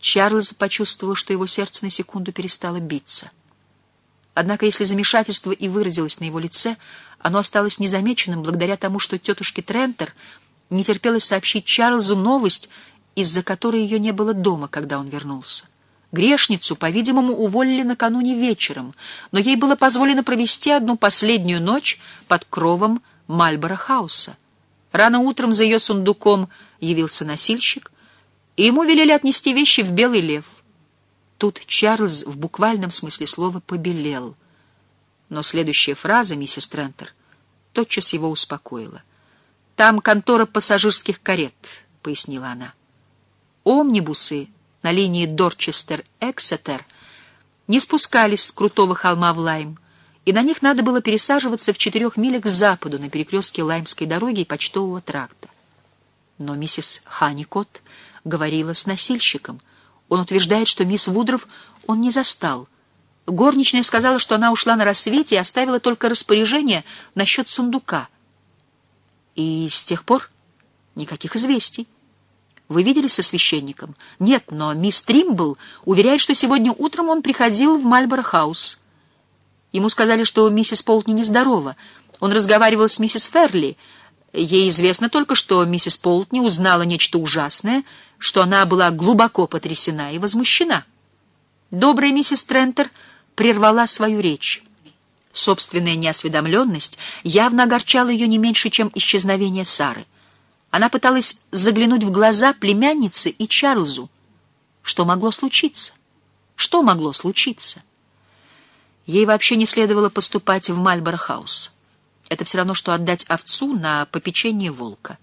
Чарльз почувствовал, что его сердце на секунду перестало биться. Однако, если замешательство и выразилось на его лице, оно осталось незамеченным благодаря тому, что тетушке Трентер не терпелось сообщить Чарльзу новость, из-за которой ее не было дома, когда он вернулся. Грешницу, по-видимому, уволили накануне вечером, но ей было позволено провести одну последнюю ночь под кровом Мальборо-хауса. Рано утром за ее сундуком явился носильщик, и ему велели отнести вещи в Белый Лев. Тут Чарльз в буквальном смысле слова побелел. Но следующая фраза, миссис Трентер, тотчас его успокоила. «Там контора пассажирских карет», — пояснила она. «Омнибусы на линии Дорчестер-Эксетер не спускались с крутого холма в Лайм, и на них надо было пересаживаться в четырех милях к западу на перекрестке Лаймской дороги и почтового тракта. Но миссис Ханикот говорила с носильщиком. Он утверждает, что мисс Вудров он не застал. Горничная сказала, что она ушла на рассвете и оставила только распоряжение насчет сундука. И с тех пор никаких известий. Вы видели со священником? Нет, но мисс Тримбл уверяет, что сегодня утром он приходил в Мальборо-хаус. Ему сказали, что миссис Полтни нездорова. Он разговаривал с миссис Ферли. Ей известно только, что миссис Полтни узнала нечто ужасное, что она была глубоко потрясена и возмущена. Добрая миссис Трентер прервала свою речь. Собственная неосведомленность явно огорчала ее не меньше, чем исчезновение Сары. Она пыталась заглянуть в глаза племяннице и Чарльзу. Что могло случиться? Что могло случиться? Ей вообще не следовало поступать в Мальборо-хаус. Это все равно, что отдать овцу на попечение волка.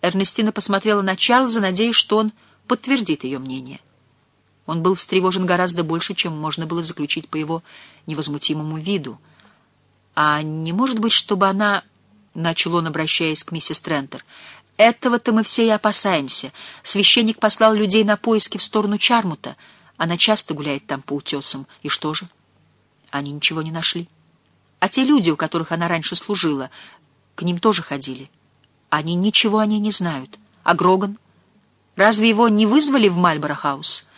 Эрнестина посмотрела на Чарльза, надеясь, что он подтвердит ее мнение. Он был встревожен гораздо больше, чем можно было заключить по его невозмутимому виду. «А не может быть, чтобы она...» — начал он, обращаясь к миссис Трентер — этого-то мы все и опасаемся. Священник послал людей на поиски в сторону Чармута. Она часто гуляет там по утесам. И что же? Они ничего не нашли. А те люди, у которых она раньше служила, к ним тоже ходили. Они ничего о ней не знают. А Гроган? Разве его не вызвали в Мальборо-хаус?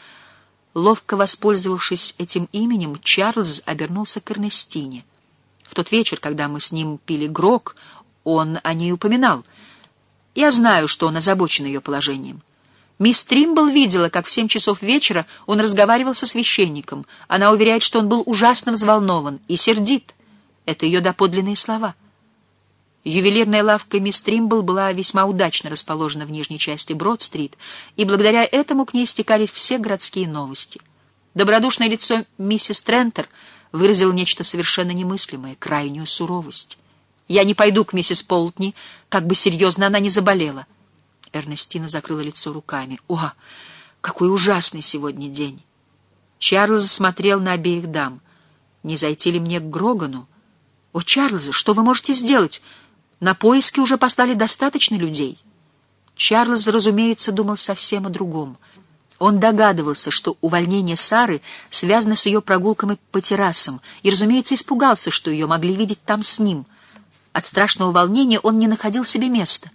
Ловко воспользовавшись этим именем, Чарльз обернулся к Эрнестине. В тот вечер, когда мы с ним пили грог, он о ней упоминал — я знаю, что он озабочен ее положением. Мисс Тримбл видела, как в семь часов вечера он разговаривал со священником. Она уверяет, что он был ужасно взволнован и сердит. Это ее доподлинные слова. Ювелирная лавка мисс Тримбл была весьма удачно расположена в нижней части Брод-стрит, и благодаря этому к ней стекались все городские новости. Добродушное лицо миссис Трентер выразило нечто совершенно немыслимое, крайнюю суровость. Я не пойду к миссис Полтни, как бы серьезно она не заболела. Эрнестина закрыла лицо руками. О, какой ужасный сегодня день! Чарльз смотрел на обеих дам. Не зайти ли мне к Грогану? О, Чарльз, что вы можете сделать? На поиски уже послали достаточно людей. Чарльз, разумеется, думал совсем о другом. Он догадывался, что увольнение Сары связано с ее прогулками по террасам, и, разумеется, испугался, что ее могли видеть там с ним — от страшного волнения он не находил себе места.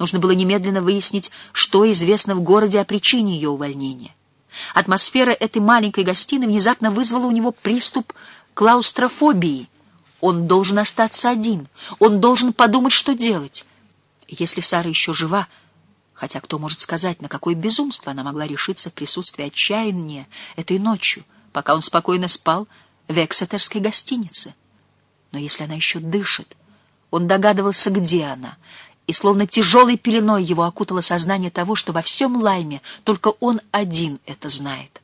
Нужно было немедленно выяснить, что известно в городе о причине ее увольнения. Атмосфера этой маленькой гостиной внезапно вызвала у него приступ клаустрофобии. Он должен остаться один. Он должен подумать, что делать. Если Сара еще жива, хотя кто может сказать, на какое безумство она могла решиться в присутствии отчаяния этой ночью, пока он спокойно спал в Эксетерской гостинице. Но если она еще дышит, он догадывался, где она, и словно тяжелой пеленой его окутало сознание того, что во всем Лайме только он один это знает,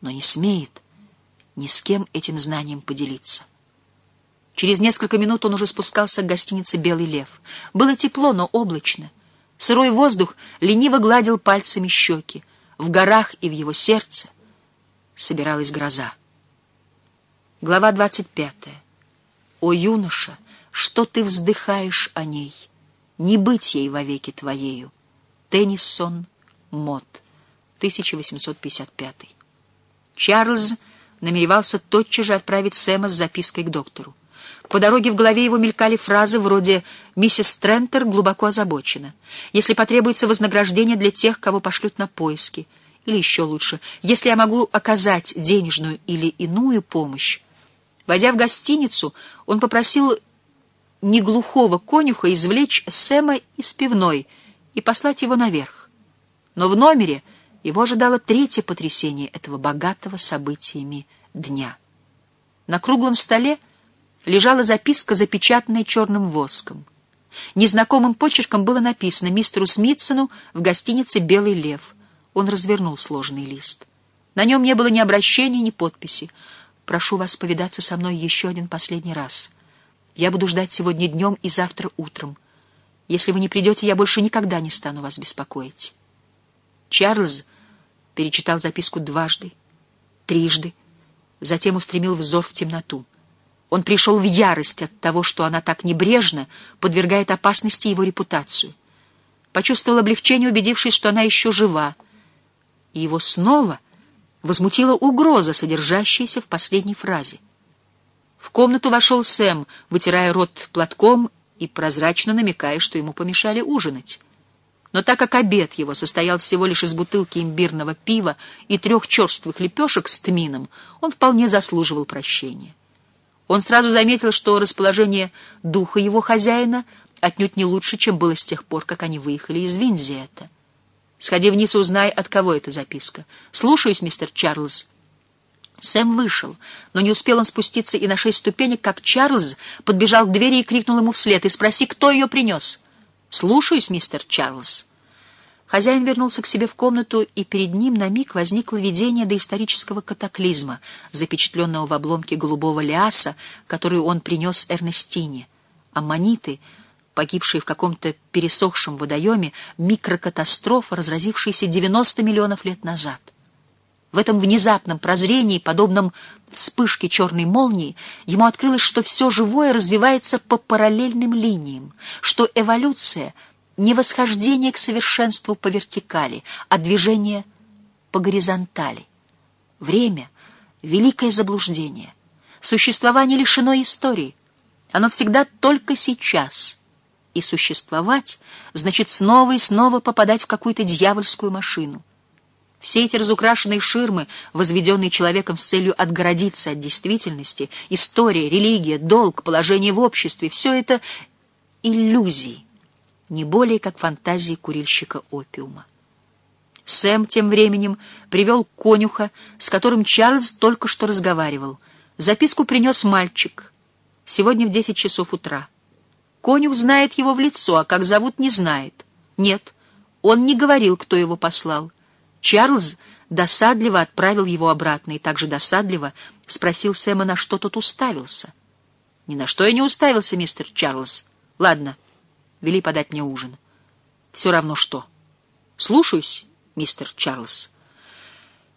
но не смеет ни с кем этим знанием поделиться. Через несколько минут он уже спускался к гостинице «Белый лев». Было тепло, но облачно. Сырой воздух лениво гладил пальцами щеки. В горах и в его сердце собиралась гроза. Глава двадцать пятая. О, юноша! что ты вздыхаешь о ней, не быть ей вовеки твоею. Теннисон Мот, 1855. Чарльз намеревался тотчас же отправить Сэма с запиской к доктору. По дороге в голове его мелькали фразы вроде «Миссис Трентер глубоко озабочена», «Если потребуется вознаграждение для тех, кого пошлют на поиски», Или еще лучше, если я могу оказать денежную или иную помощь. Войдя в гостиницу, он попросил неглухого конюха извлечь Сэма из пивной и послать его наверх. Но в номере его ожидало третье потрясение этого богатого событиями дня. На круглом столе лежала записка, запечатанная черным воском. Незнакомым почерком было написано «Мистеру Смитсону в гостинице «Белый лев». Он развернул сложный лист. На нем не было ни обращения, ни подписи. «Прошу вас повидаться со мной еще один последний раз. Я буду ждать сегодня днем и завтра утром. Если вы не придете, я больше никогда не стану вас беспокоить». Чарльз перечитал записку дважды, трижды, затем устремил взор в темноту. Он пришел в ярость от того, что она так небрежно подвергает опасности его репутацию. Почувствовал облегчение, убедившись, что она еще жива. И его снова возмутила угроза, содержащаяся в последней фразе. В комнату вошел Сэм, вытирая рот платком и прозрачно намекая, что ему помешали ужинать. Но так как обед его состоял всего лишь из бутылки имбирного пива и трех черствых лепешек с тмином, он вполне заслуживал прощения. Он сразу заметил, что расположение духа его хозяина отнюдь не лучше, чем было с тех пор, как они выехали из Винзиэта. «Сходи вниз и узнай, от кого эта записка. Слушаюсь, мистер Чарльз». Сэм вышел, но не успел он спуститься и на шесть ступенек, как Чарльз подбежал к двери и крикнул ему вслед, «И спроси, кто ее принес?» «Слушаюсь, мистер Чарльз». Хозяин вернулся к себе в комнату, и перед ним на миг возникло видение доисторического катаклизма, запечатленного в обломке голубого ляса, которую он принес Эрнестине. Аммониты, погибшие в каком-то пересохшем водоеме, микрокатастрофа, разразившаяся 90 миллионов лет назад. В этом внезапном прозрении, подобном вспышке черной молнии, ему открылось, что все живое развивается по параллельным линиям, что эволюция — не восхождение к совершенству по вертикали, а движение по горизонтали. Время — великое заблуждение. Существование лишено истории. Оно всегда только сейчас. И существовать значит снова и снова попадать в какую-то дьявольскую машину. Все эти разукрашенные ширмы, возведенные человеком с целью отгородиться от действительности, история, религия, долг, положение в обществе — все это иллюзии не более как фантазии курильщика опиума. Сэм тем временем привел конюха, с которым Чарльз только что разговаривал. Записку принес мальчик. Сегодня в десять часов утра. Конюх знает его в лицо, а как зовут, не знает. Нет, он не говорил, кто его послал. Чарльз досадливо отправил его обратно и также досадливо спросил Сэма, на что тот уставился. «Ни на что я не уставился, мистер Чарльз. Ладно, Вели подать мне ужин. Все равно что. Слушаюсь, мистер Чарльз.